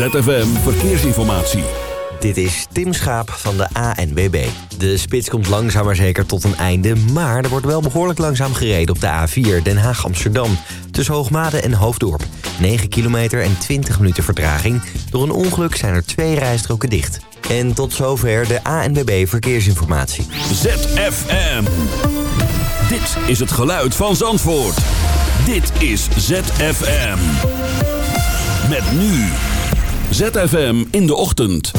ZFM Verkeersinformatie. Dit is Tim Schaap van de ANWB. De spits komt langzaam maar zeker tot een einde... maar er wordt wel behoorlijk langzaam gereden op de A4 Den Haag-Amsterdam... tussen Hoogmade en Hoofddorp. 9 kilometer en 20 minuten vertraging. Door een ongeluk zijn er twee rijstroken dicht. En tot zover de ANWB Verkeersinformatie. ZFM. Dit is het geluid van Zandvoort. Dit is ZFM. Met nu. ZFM in de ochtend.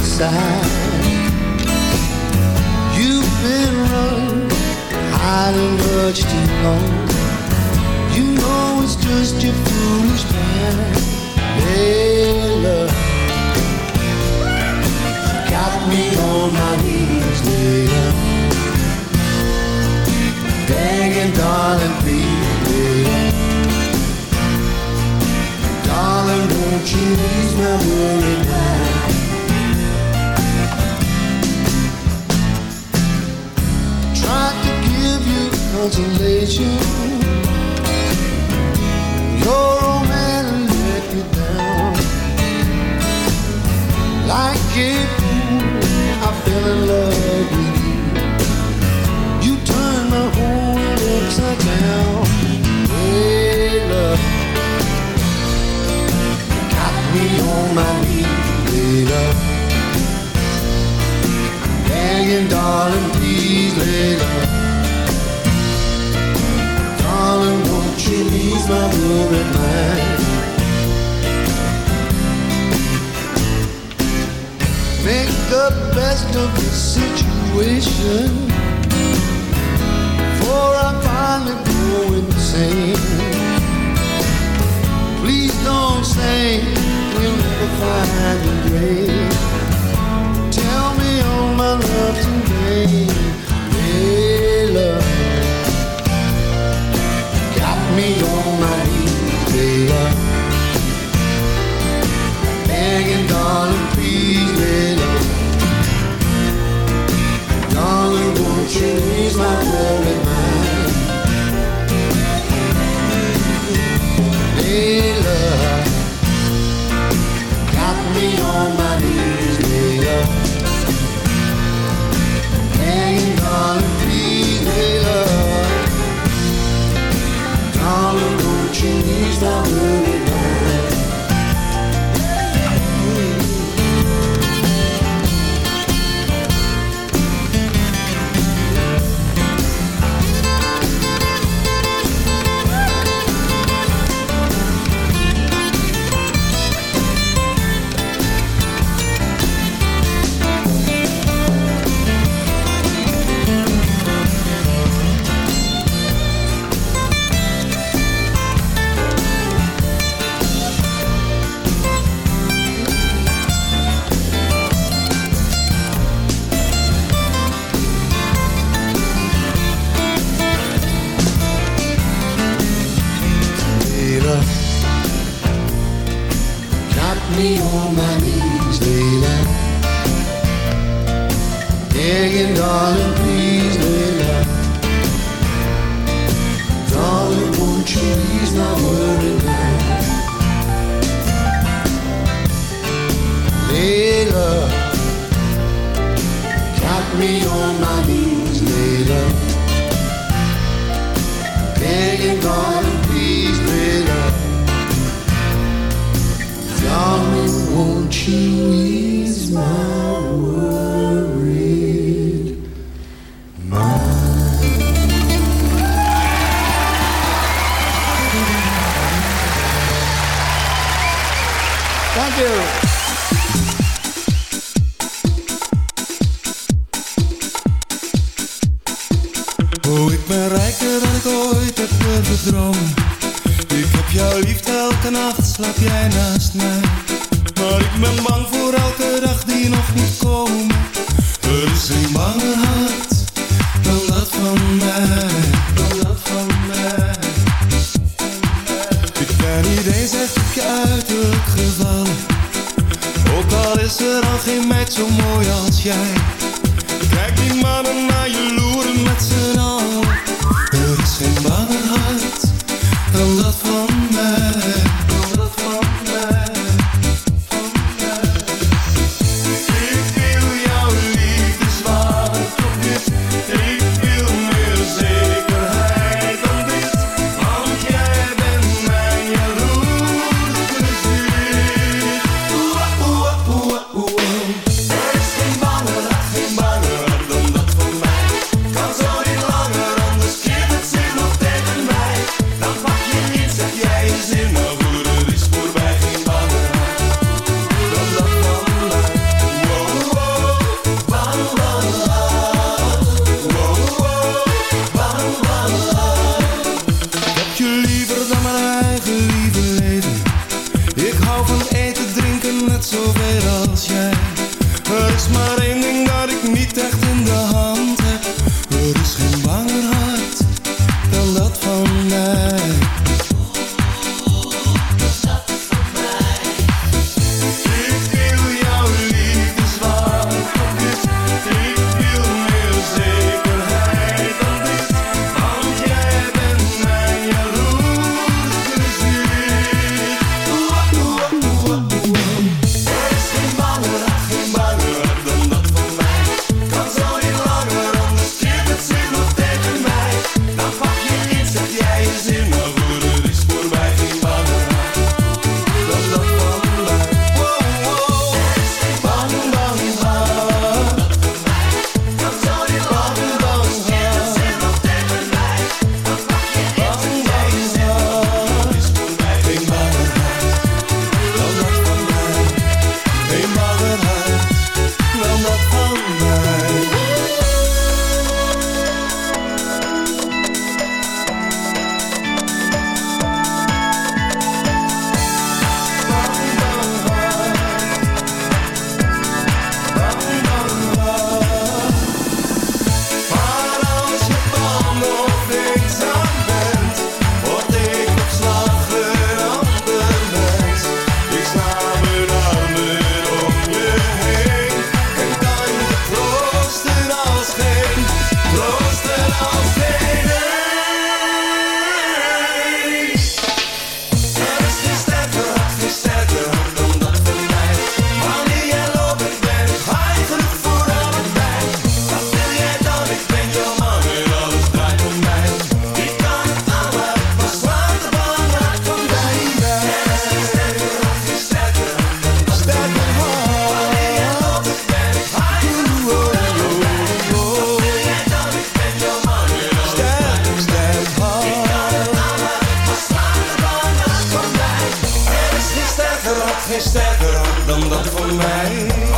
By your side. You've been running, hiding much too long. You know it's just your foolish mind. Hey, love. Got me on my knees, later. Begging, darling, please, later. Darling, won't you ease my worry consolation. Your old man let me down. Like fool, I fell in love with you. You turned my whole world upside down. Hey, love. Got me on my knees, hey, love. Begging, darling, please, lay love. You ease my worried mind? Make the best of the situation Before I finally go insane. Please don't say you'll never find a grave. Tell me all my love today me my knees, hey, Begging, darling, elke nacht, slaap jij naast mij. Maar ik ben bang voor elke dag die nog moet komen. Van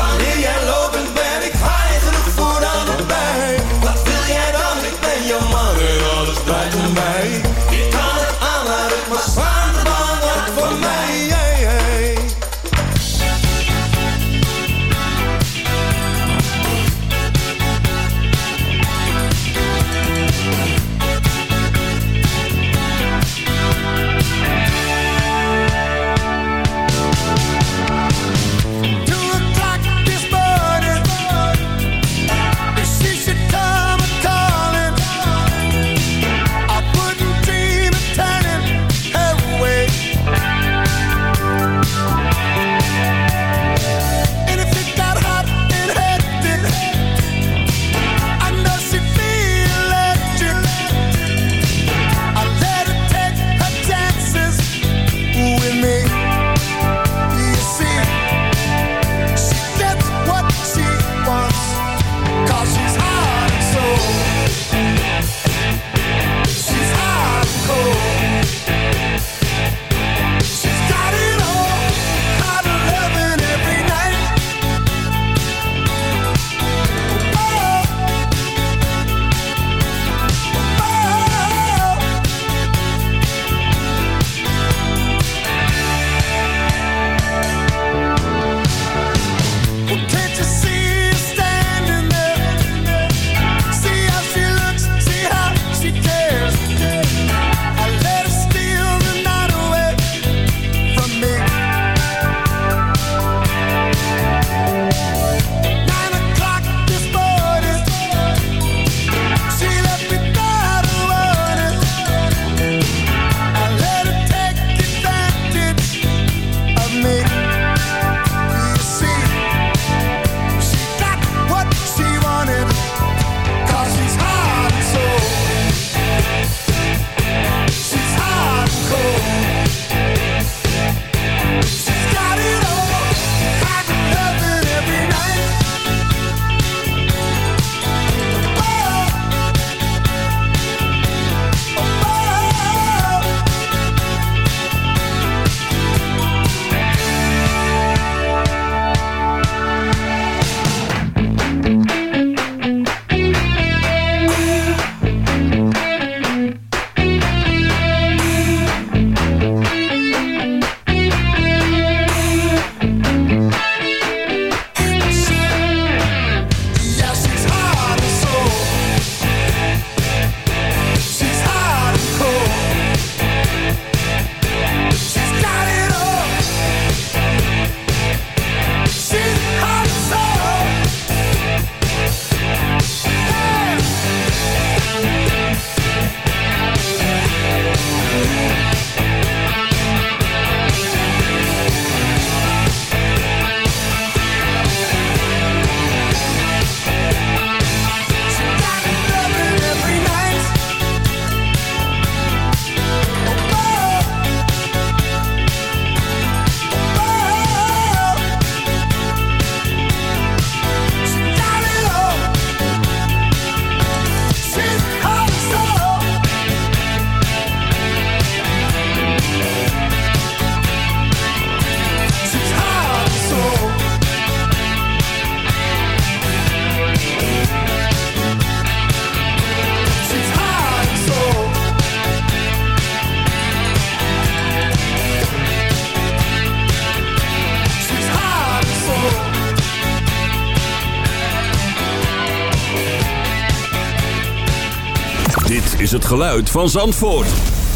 geluid van Zandvoort.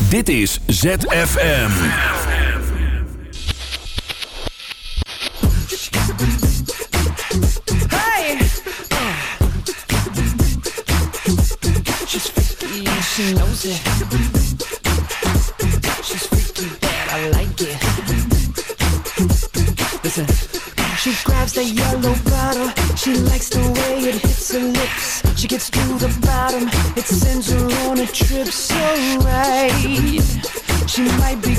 Dit is ZFM. Hey! And she knows it. She's freaky, but I like it. Listen. She grabs the yellow bottle. She likes the way it hits her lips. She gets to the trip so right. She might be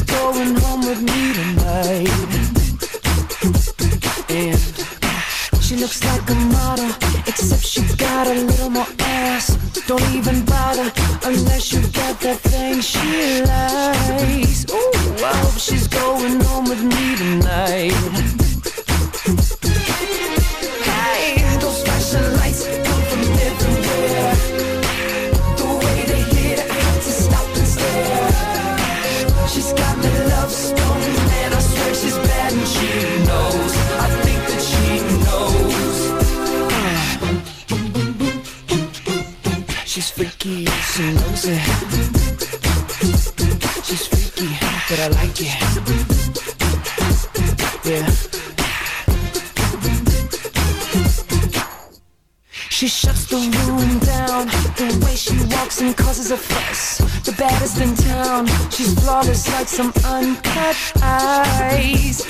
Baddest in town. She's flawless like some uncut ice.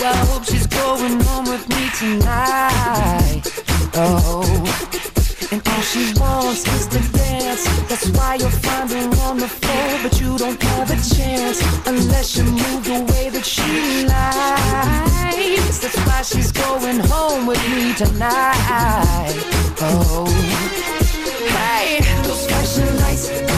I hope she's going home with me tonight. Oh. And all she wants is to dance. That's why you'll find her on the floor, but you don't have a chance unless you move the way that she likes. That's why she's going home with me tonight. Oh, hey, those flashing lights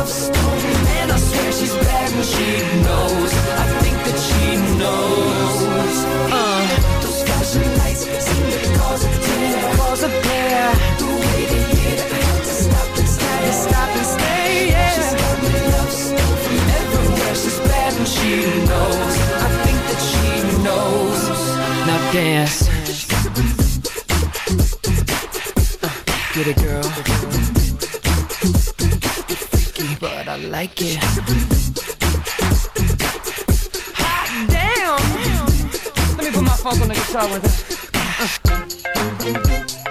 love stone, and I swear she's bad and she knows. I think that she knows. Uh, those flashing lights seem to cause a tear, cause a tear. The way they hit, I had to stop and stare, stop and stay. Yeah. She's got me love stone from everywhere. She's bad and she knows. I think that she knows. Now dance. Get it, girl. Like it. Hot damn! Let me put my funk on the guitar with her.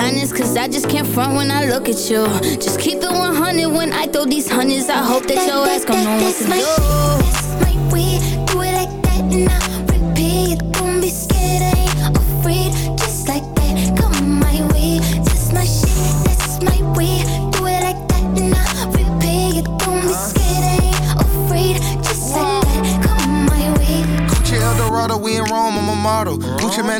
honest, cause I just can't front when I look at you. Just keep it 100 when I throw these hundreds. I hope that, your ass gon' know what to do. This might be, this might be, do it like that now.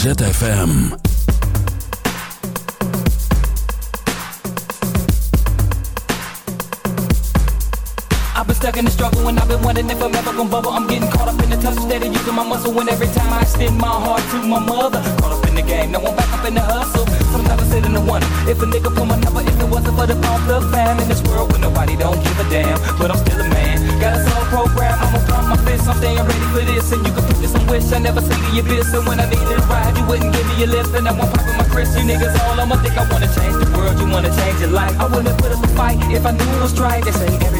ZFM. Stuck in the struggle and I've been wondering if I'm ever gonna bubble. I'm getting caught up in the tussle, steady using my muscle. And every time I extend my heart to my mother, caught up in the game, now I'm back up in the hustle. Sometimes I sit in the wonder if a nigga pull my number, if it wasn't for the pump the fam in this world where nobody don't give a damn. But I'm still a man, got a soul program. I'ma pump my fist, I'm staying ready for this. And you can put this on wish, I never see the abyss. And when I needed a ride, you wouldn't give me a lift. And I'm popping my Chris, you niggas all I'ma think I wanna change the world, you wanna change your life. I wouldn't put up a fight if I knew it was right. They say happened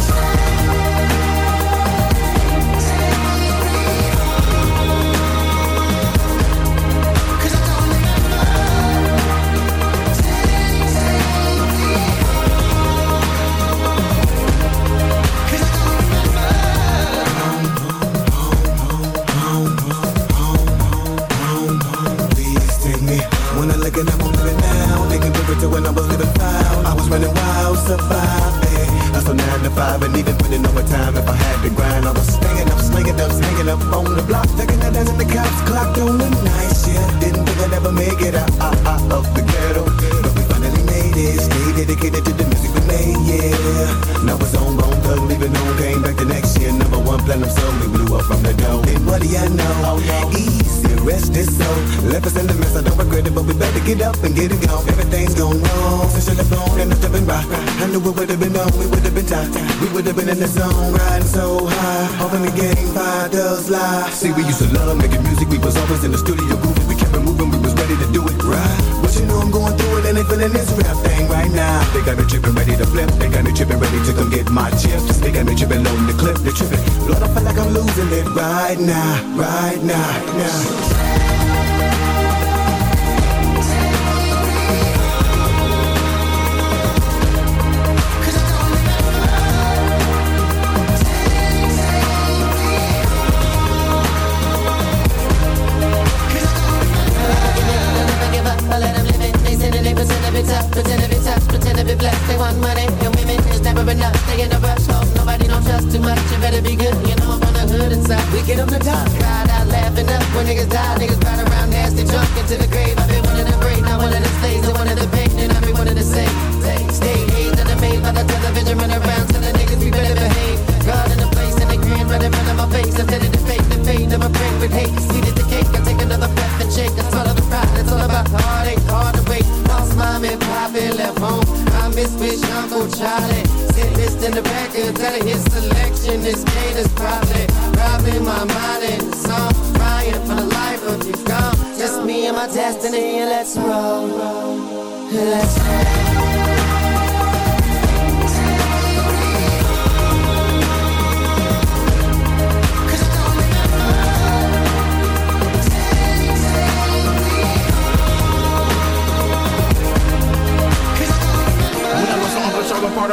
Nine to five, and even putting overtime if I had to grind. I was staying up, slinging up, hanging up on the block, taking that down in the cops clocked on the night shift. Didn't think I'd ever make it out, out, out of the ghetto, but we finally made it. Stay dedicated to the music we made, yeah. Now it's on, bone thug, leaving home, came back the next year. Number one platinum song, we blew up from the dough. And what do you know? Oh, Easy, rest is so. Left us in the mess, I don't regret it, but we better get up and get it gone. Everything's gone wrong. Since you're blown and it's been rock. I knew it would have been would have been in the zone, riding so high. Hoping the game five does lie. See, we used to love making music, we was always in the studio grooving. We kept it moving, we was ready to do it right. But you know I'm going through it and they feeling this rap thing right now. They got me tripping, ready to flip. They got me tripping, ready to come get my chips. They got me tripping, loading the clip. They tripping. Lord, I feel like I'm losing it right now, right now, now.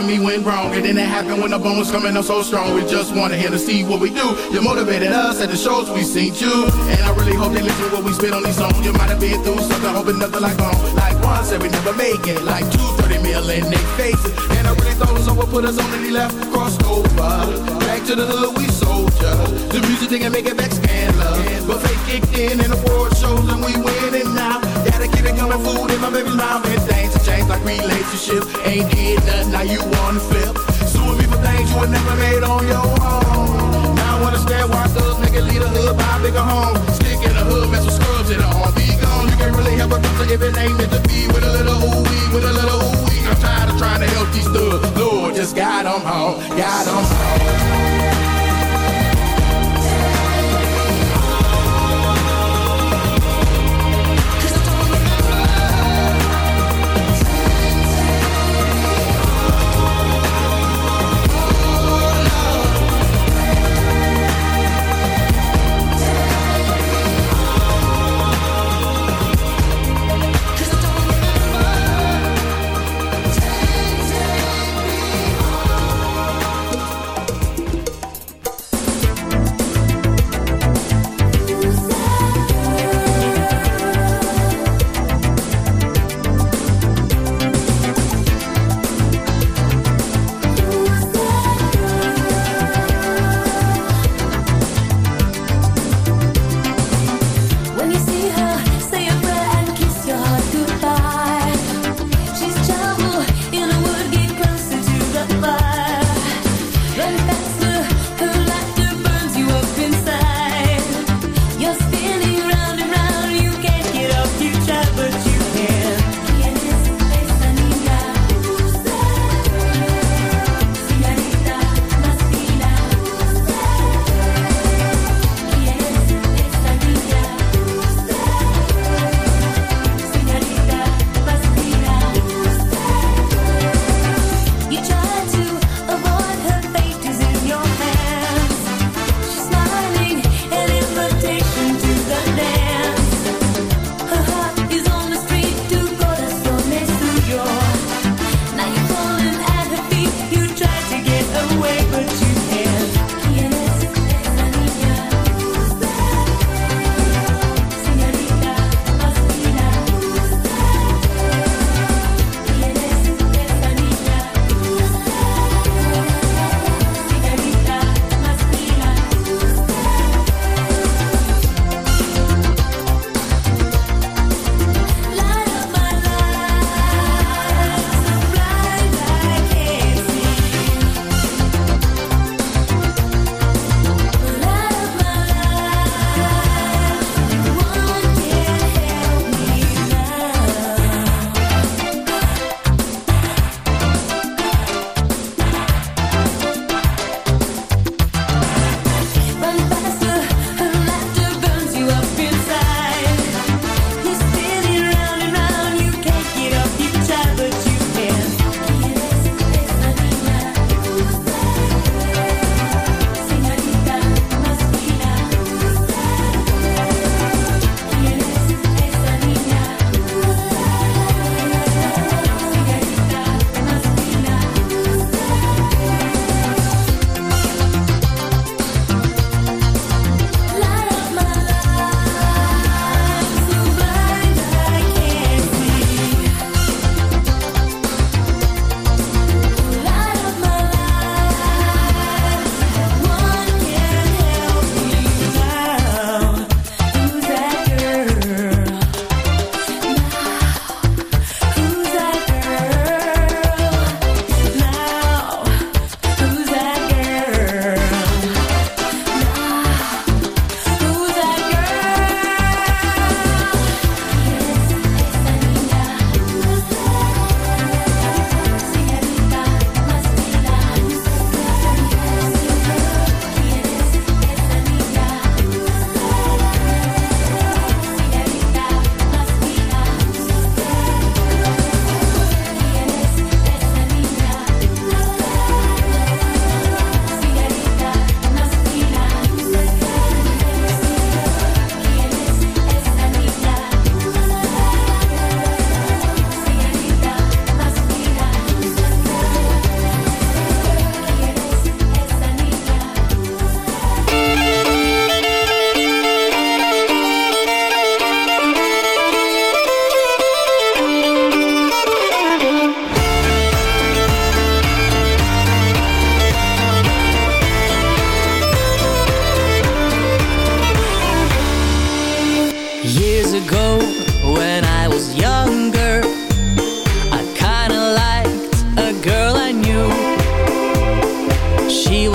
Me went wrong. And then it happened when the bone was coming up so strong. We just wanted him to see what we do. You motivated us at the shows we seen you. And I really hope they listen to what we spit on these songs. You might have been through something, hoping nothing like home. Like one said we never make it. Like two, 30 mil in they faces. And I really thought it was over, put us on and he left, crossed over. Back to the hood, we soldier. The music didn't make it back scandalous. But fate kicked in and the shows and we winning now. Gotta keep it coming, food in my baby's mouth. And things have changed like relationships. Ain't did nothing, now you wanna flip. Suing me for things you would never made on your own. I understand why thugs it lead a hood, buy a bigger home. Stick in the hood, mess with scrubs in the arm. Be gone, you can't really help a doctor if it ain't meant to be. With a little ooh wee, with a little ooh wee. I'm tired of trying to help these thugs. Lord, just guide them home, guide them home.